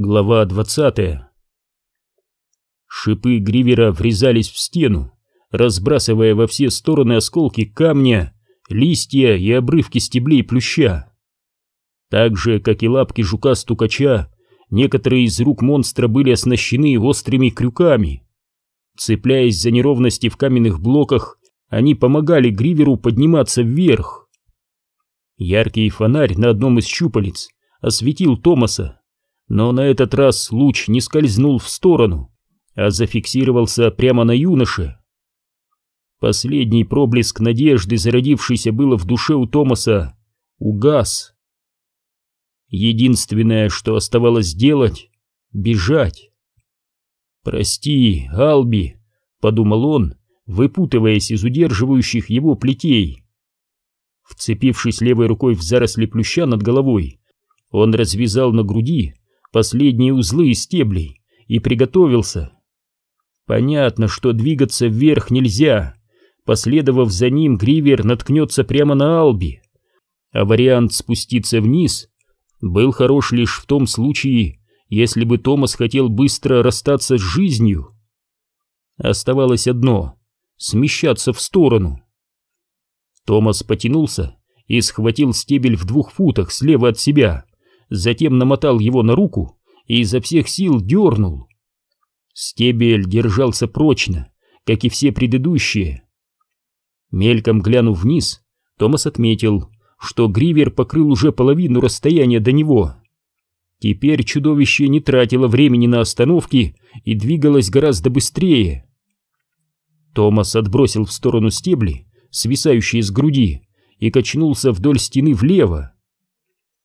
Глава 20 Шипы гривера врезались в стену, разбрасывая во все стороны осколки камня, листья и обрывки стеблей плюща. Так же, как и лапки жука-стукача, некоторые из рук монстра были оснащены острыми крюками. Цепляясь за неровности в каменных блоках, они помогали гриверу подниматься вверх. Яркий фонарь на одном из щупалец осветил Томаса, но на этот раз луч не скользнул в сторону, а зафиксировался прямо на юноше. Последний проблеск надежды, зародившийся было в душе у Томаса, угас. Единственное, что оставалось делать — бежать. «Прости, Алби», — подумал он, выпутываясь из удерживающих его плетей. Вцепившись левой рукой в заросли плюща над головой, он развязал на груди последние узлы из стеблей и приготовился. Понятно, что двигаться вверх нельзя. Последовав за ним, Гривер наткнется прямо на Алби. А вариант спуститься вниз был хорош лишь в том случае, если бы Томас хотел быстро расстаться с жизнью. Оставалось одно — смещаться в сторону. Томас потянулся и схватил стебель в двух футах слева от себя затем намотал его на руку и изо всех сил дернул. Стебель держался прочно, как и все предыдущие. Мельком глянув вниз, Томас отметил, что Гривер покрыл уже половину расстояния до него. Теперь чудовище не тратило времени на остановки и двигалось гораздо быстрее. Томас отбросил в сторону стебли, свисающие с груди, и качнулся вдоль стены влево.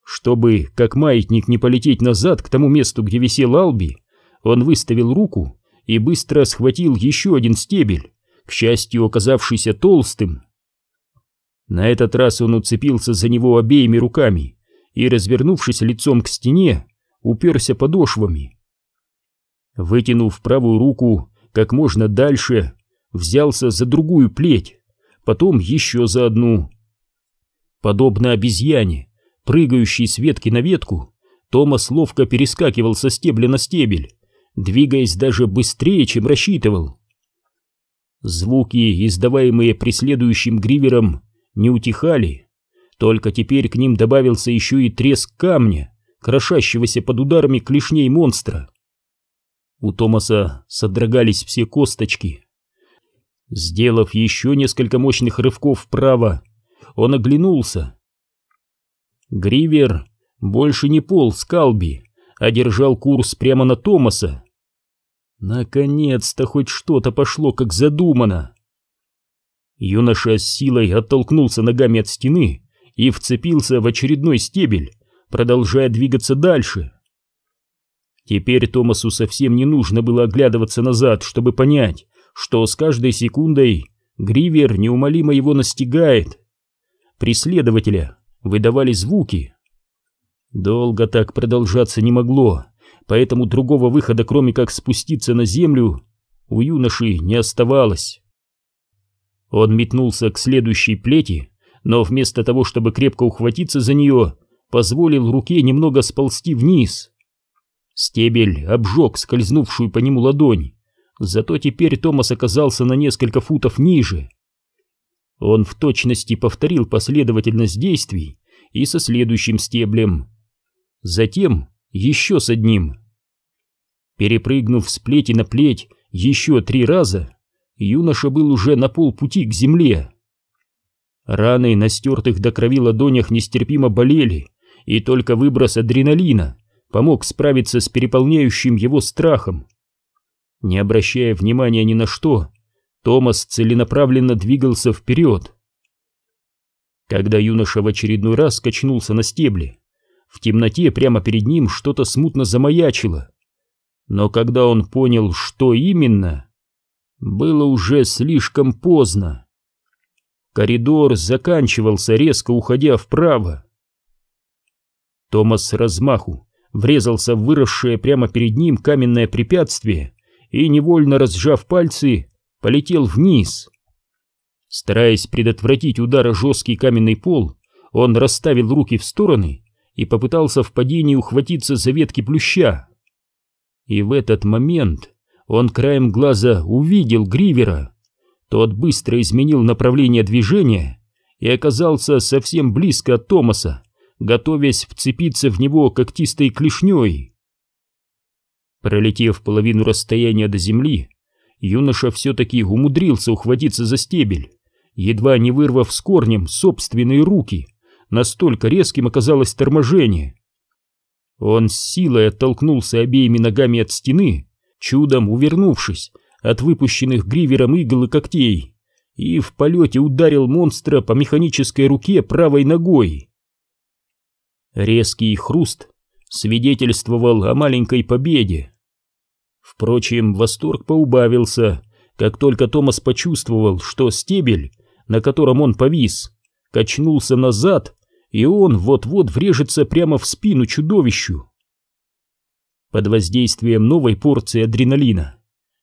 Чтобы, как маятник, не полететь назад к тому месту, где висел Алби, он выставил руку и быстро схватил еще один стебель, к счастью, оказавшийся толстым. На этот раз он уцепился за него обеими руками и, развернувшись лицом к стене, уперся подошвами. Вытянув правую руку как можно дальше, взялся за другую плеть, потом еще за одну. Подобно обезьяне, прыгающий с ветки на ветку, Томас ловко перескакивал со стебля на стебель, двигаясь даже быстрее, чем рассчитывал. Звуки, издаваемые преследующим гривером, не утихали, только теперь к ним добавился еще и треск камня, крошащегося под ударами клешней монстра. У Томаса содрогались все косточки. Сделав еще несколько мощных рывков вправо, он оглянулся Гривер больше не полз Калби, а держал курс прямо на Томаса. Наконец-то хоть что-то пошло, как задумано. Юноша с силой оттолкнулся ногами от стены и вцепился в очередной стебель, продолжая двигаться дальше. Теперь Томасу совсем не нужно было оглядываться назад, чтобы понять, что с каждой секундой Гривер неумолимо его настигает. Преследователя выдавали звуки. Долго так продолжаться не могло, поэтому другого выхода, кроме как спуститься на землю, у юноши не оставалось. Он метнулся к следующей плети, но вместо того, чтобы крепко ухватиться за нее, позволил руке немного сползти вниз. Стебель обжег скользнувшую по нему ладонь, зато теперь Томас оказался на несколько футов ниже. Он в точности повторил последовательность действий и со следующим стеблем. Затем еще с одним. Перепрыгнув с плети на плеть еще три раза, юноша был уже на полпути к земле. Раны на стертых до крови ладонях нестерпимо болели, и только выброс адреналина помог справиться с переполняющим его страхом. Не обращая внимания ни на что, Томас целенаправленно двигался вперед. Когда юноша в очередной раз качнулся на стебле, в темноте прямо перед ним что-то смутно замаячило. Но когда он понял, что именно, было уже слишком поздно. Коридор заканчивался, резко уходя вправо. Томас с размаху врезался в выросшее прямо перед ним каменное препятствие и, невольно разжав пальцы, полетел вниз. Стараясь предотвратить удар о жесткий каменный пол, он расставил руки в стороны и попытался в падении ухватиться за ветки плюща. И в этот момент он краем глаза увидел Гривера. Тот быстро изменил направление движения и оказался совсем близко от Томаса, готовясь вцепиться в него когтистой клешней. Пролетев половину расстояния до земли, юноша все-таки умудрился ухватиться за стебель, едва не вырвав с корнем собственные руки, настолько резким оказалось торможение. Он с силой оттолкнулся обеими ногами от стены, чудом увернувшись от выпущенных гривером игл и когтей, и в полете ударил монстра по механической руке правой ногой. Резкий хруст свидетельствовал о маленькой победе. Впрочем, восторг поубавился, как только Томас почувствовал, что стебель, на котором он повис, качнулся назад, и он вот-вот врежется прямо в спину чудовищу. Под воздействием новой порции адреналина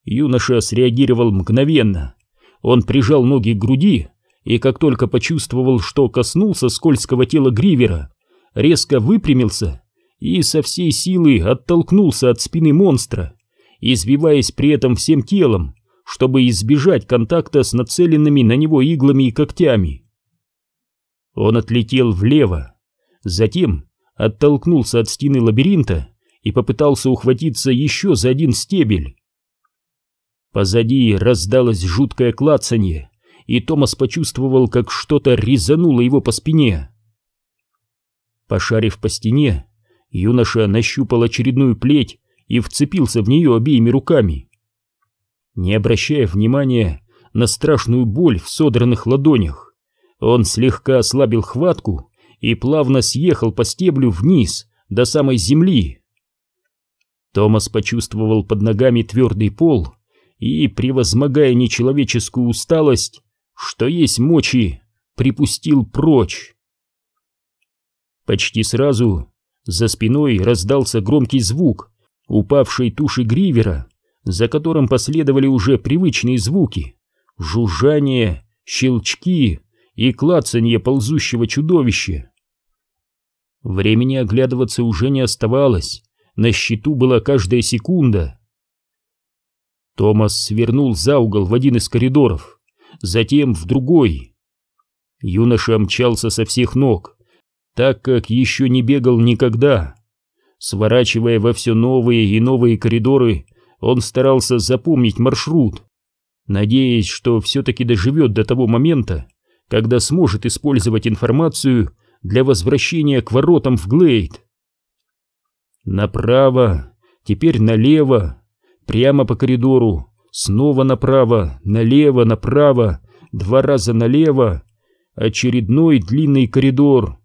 юноша среагировал мгновенно. Он прижал ноги к груди, и как только почувствовал, что коснулся скользкого тела Гривера, резко выпрямился и со всей силы оттолкнулся от спины монстра, избиваясь при этом всем телом, чтобы избежать контакта с нацеленными на него иглами и когтями. Он отлетел влево, затем оттолкнулся от стены лабиринта и попытался ухватиться еще за один стебель. Позади раздалось жуткое клацанье, и Томас почувствовал, как что-то резануло его по спине. Пошарив по стене, юноша нащупал очередную плеть и вцепился в нее обеими руками. Не обращая внимания на страшную боль в содранных ладонях, он слегка ослабил хватку и плавно съехал по стеблю вниз до самой земли. Томас почувствовал под ногами твердый пол и, превозмогая нечеловеческую усталость, что есть мочи, припустил прочь. Почти сразу за спиной раздался громкий звук упавшей туши гривера, за которым последовали уже привычные звуки — жужжание, щелчки и клацанье ползущего чудовища. Времени оглядываться уже не оставалось, на счету была каждая секунда. Томас свернул за угол в один из коридоров, затем в другой. Юноша мчался со всех ног, так как еще не бегал никогда. Сворачивая во все новые и новые коридоры, он старался запомнить маршрут, надеясь, что все-таки доживет до того момента, когда сможет использовать информацию для возвращения к воротам в Глейд. Направо, теперь налево, прямо по коридору, снова направо, налево, направо, два раза налево, очередной длинный коридор.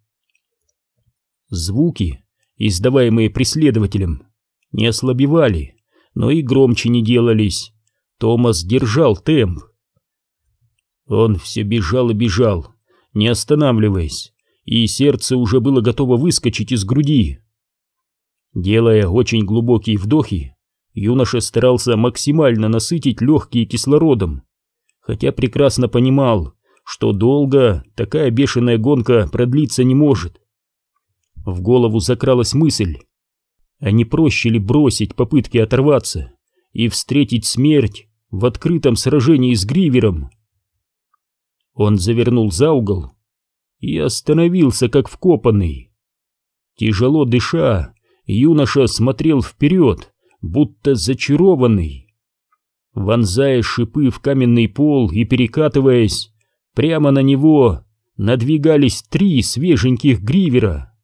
Звуки, издаваемые преследователем, не ослабевали, но и громче не делались. Томас держал темп. Он все бежал и бежал, не останавливаясь, и сердце уже было готово выскочить из груди. Делая очень глубокие вдохи, юноша старался максимально насытить легкие кислородом, хотя прекрасно понимал, что долго такая бешеная гонка продлиться не может. В голову закралась мысль, а не проще ли бросить попытки оторваться и встретить смерть в открытом сражении с Гривером? Он завернул за угол и остановился, как вкопанный. Тяжело дыша, юноша смотрел вперед, будто зачарованный. Вонзая шипы в каменный пол и перекатываясь, прямо на него надвигались три свеженьких гривера.